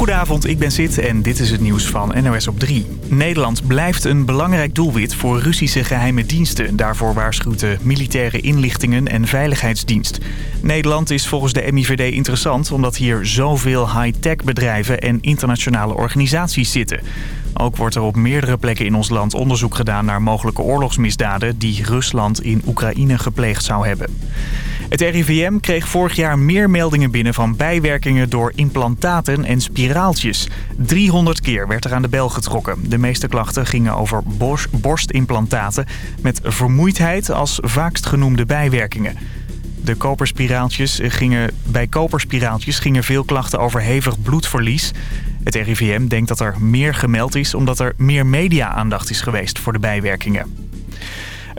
Goedenavond, ik ben Sid en dit is het nieuws van NOS op 3. Nederland blijft een belangrijk doelwit voor Russische geheime diensten. Daarvoor waarschuwt de Militaire Inlichtingen en Veiligheidsdienst. Nederland is volgens de MIVD interessant omdat hier zoveel high-tech bedrijven en internationale organisaties zitten. Ook wordt er op meerdere plekken in ons land onderzoek gedaan naar mogelijke oorlogsmisdaden die Rusland in Oekraïne gepleegd zou hebben. Het RIVM kreeg vorig jaar meer meldingen binnen van bijwerkingen door implantaten en spiraaltjes. 300 keer werd er aan de bel getrokken. De meeste klachten gingen over borstimplantaten met vermoeidheid als vaakst genoemde bijwerkingen. De koperspiraaltjes gingen, bij koperspiraaltjes gingen veel klachten over hevig bloedverlies. Het RIVM denkt dat er meer gemeld is omdat er meer media-aandacht is geweest voor de bijwerkingen.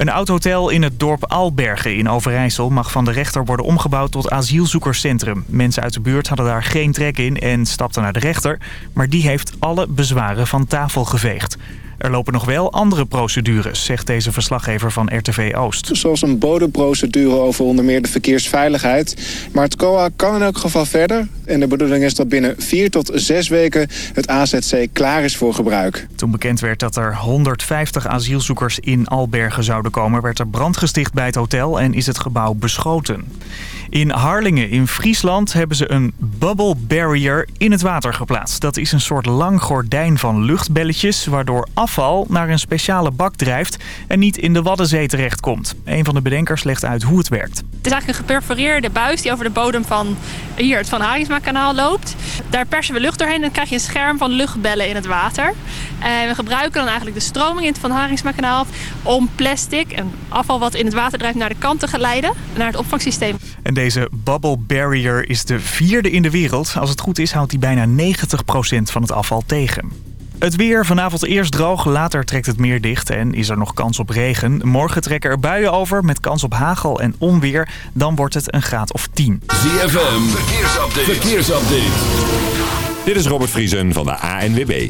Een oud-hotel in het dorp Albergen in Overijssel mag van de rechter worden omgebouwd tot asielzoekerscentrum. Mensen uit de buurt hadden daar geen trek in en stapten naar de rechter, maar die heeft alle bezwaren van tafel geveegd. Er lopen nog wel andere procedures, zegt deze verslaggever van RTV Oost. Zoals een bodemprocedure over onder meer de verkeersveiligheid. Maar het COA kan in elk geval verder. En de bedoeling is dat binnen vier tot zes weken het AZC klaar is voor gebruik. Toen bekend werd dat er 150 asielzoekers in Albergen zouden komen... werd er brand gesticht bij het hotel en is het gebouw beschoten. In Harlingen in Friesland hebben ze een bubble barrier in het water geplaatst. Dat is een soort lang gordijn van luchtbelletjes... waardoor afval naar een speciale bak drijft en niet in de Waddenzee terechtkomt. Een van de bedenkers legt uit hoe het werkt. Het is eigenlijk een geperforeerde buis die over de bodem van hier het Van Haringsma-kanaal loopt. Daar persen we lucht doorheen en dan krijg je een scherm van luchtbellen in het water. En we gebruiken dan eigenlijk de stroming in het Van Haringsma-kanaal om plastic en afval wat in het water drijft naar de kant te geleiden, naar het opvangsysteem. En deze bubble barrier is de vierde in de wereld. Als het goed is houdt die bijna 90% van het afval tegen. Het weer vanavond eerst droog, later trekt het meer dicht en is er nog kans op regen. Morgen trekken er buien over met kans op hagel en onweer. Dan wordt het een graad of 10. ZFM, verkeersupdate. verkeersupdate. Dit is Robert Vriesen van de ANWB.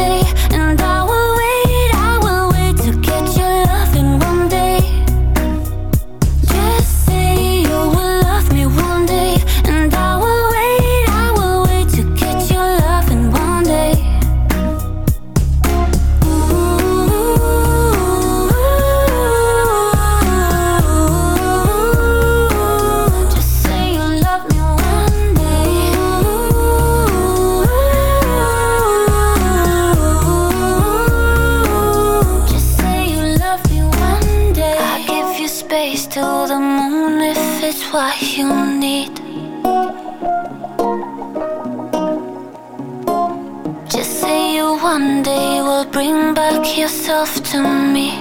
yourself to me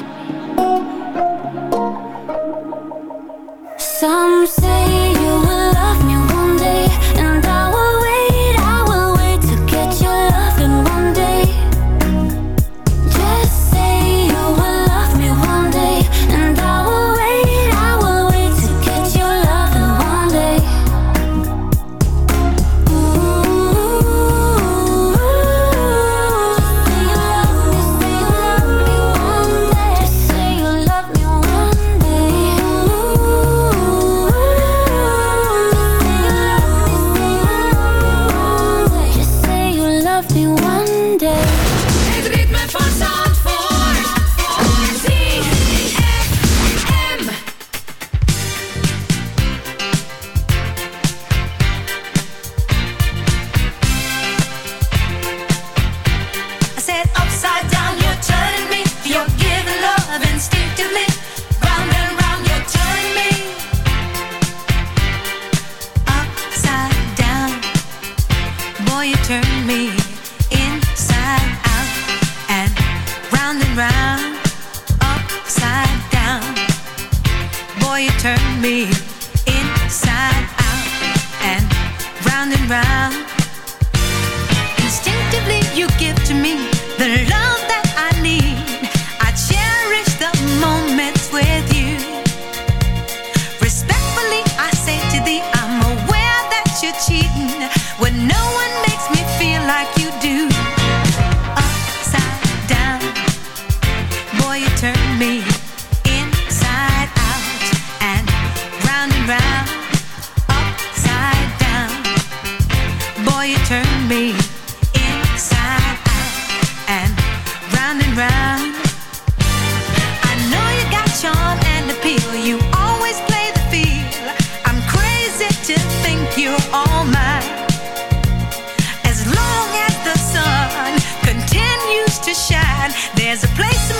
There's a place in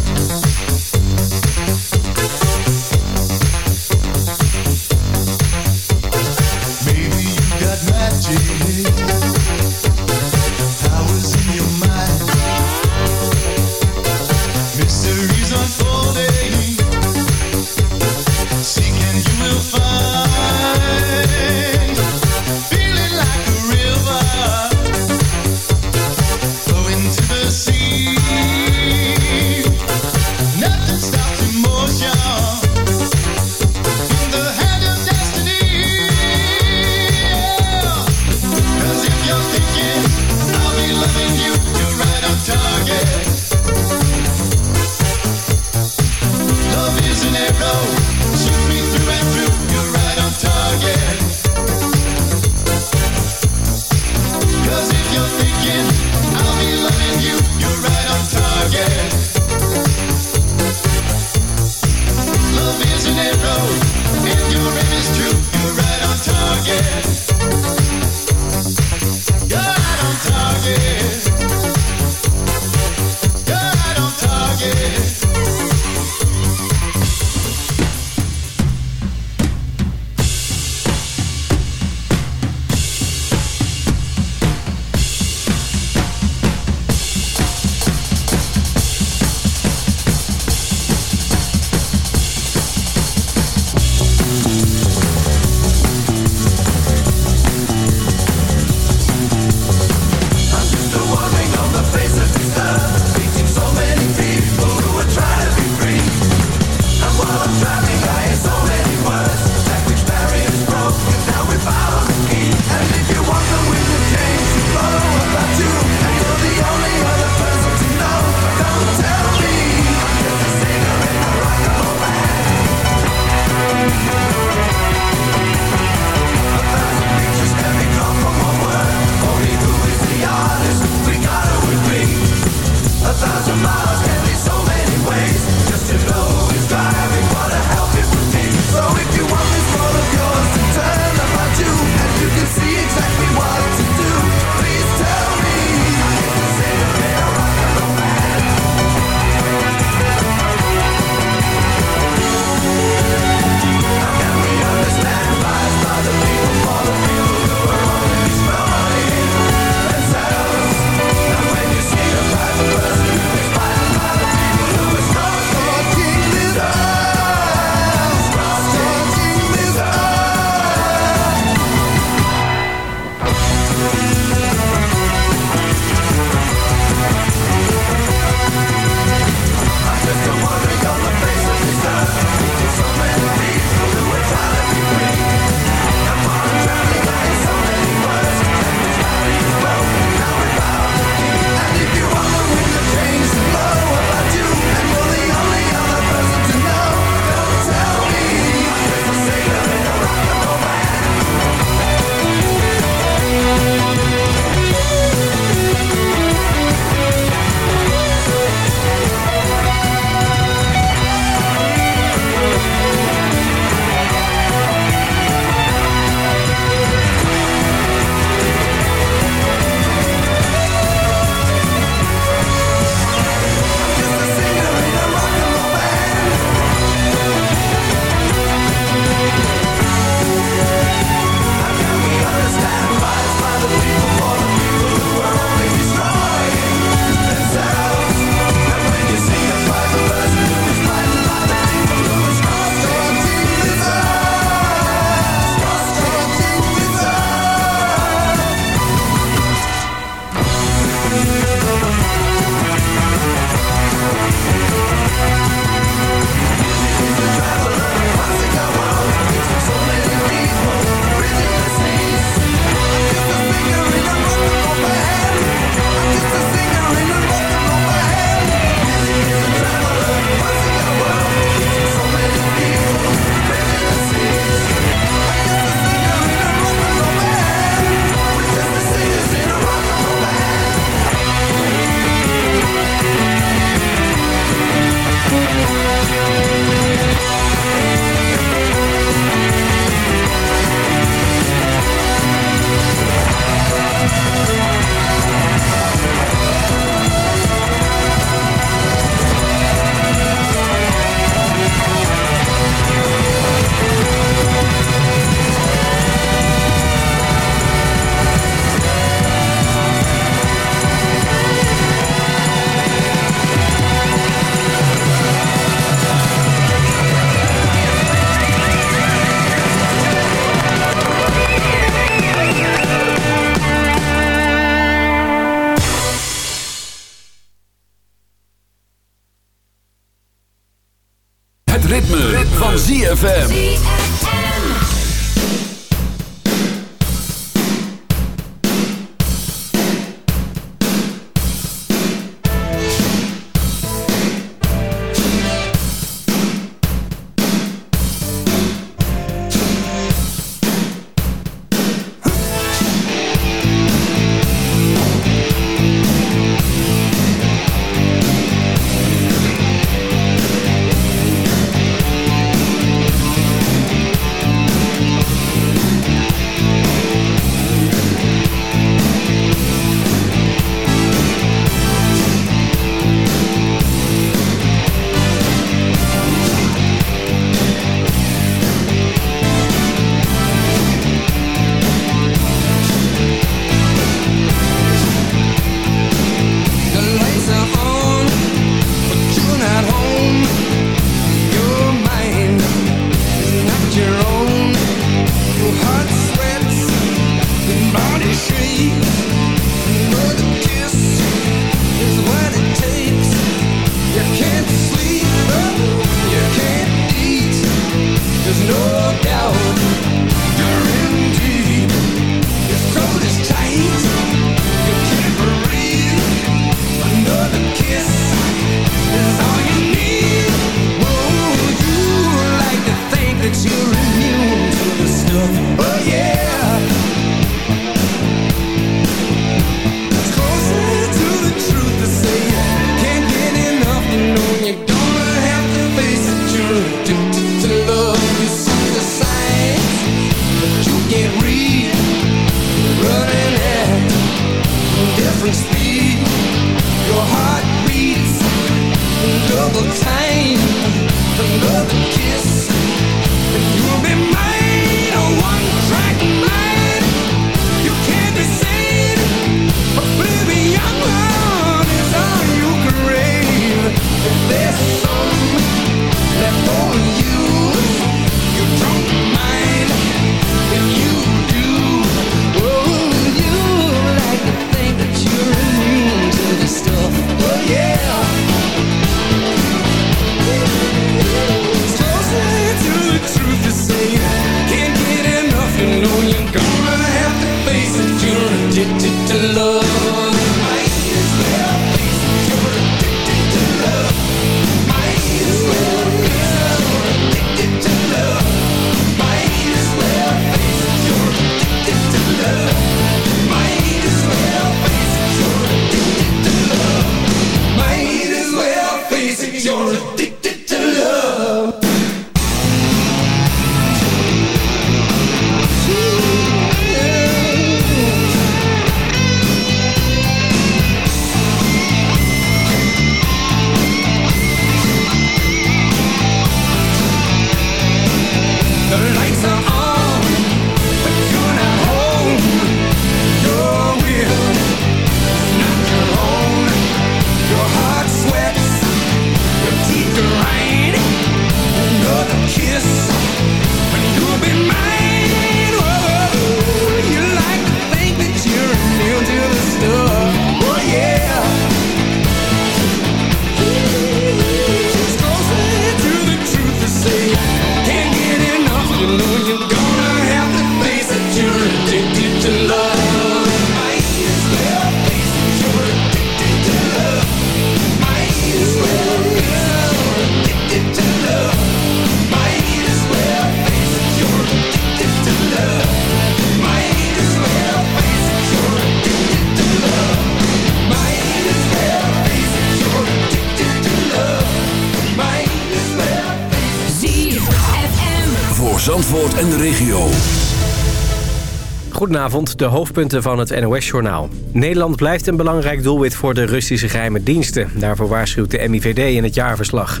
Goedenavond, de hoofdpunten van het NOS-journaal. Nederland blijft een belangrijk doelwit voor de Russische geheime diensten. Daarvoor waarschuwt de MIVD in het jaarverslag.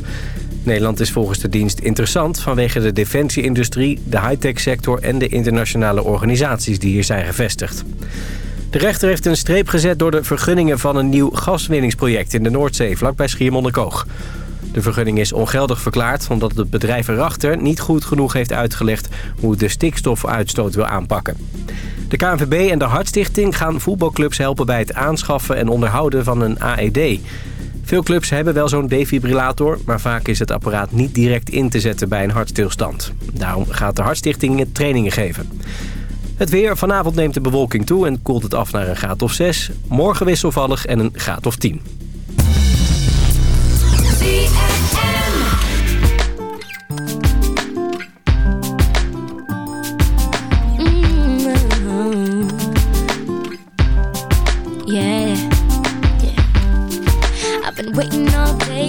Nederland is volgens de dienst interessant vanwege de defensieindustrie, de high-tech sector en de internationale organisaties die hier zijn gevestigd. De rechter heeft een streep gezet door de vergunningen van een nieuw gaswinningsproject in de Noordzee vlakbij Schiermonnikoog. De vergunning is ongeldig verklaard omdat het bedrijf erachter niet goed genoeg heeft uitgelegd hoe het de stikstofuitstoot wil aanpakken. De KNVB en de Hartstichting gaan voetbalclubs helpen bij het aanschaffen en onderhouden van een AED. Veel clubs hebben wel zo'n defibrillator... maar vaak is het apparaat niet direct in te zetten bij een hartstilstand. Daarom gaat de Hartstichting trainingen geven. Het weer. Vanavond neemt de bewolking toe en koelt het af naar een graad of 6. Morgen wisselvallig en een graad of 10.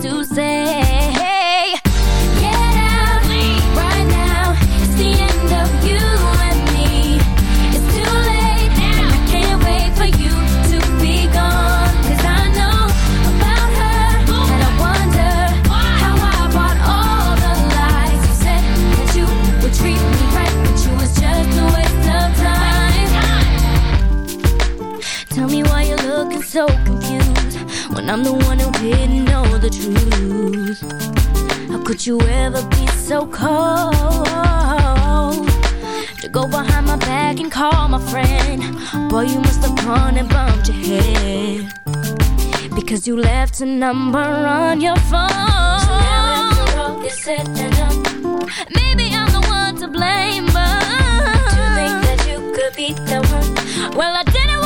to say, cold? To go behind my back and call my friend. Boy, you must have gone and bumped your head. Because you left a number on your phone. So now after all is said and done, maybe I'm the one to blame, but to think that you could be the one. Well, I didn't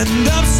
end up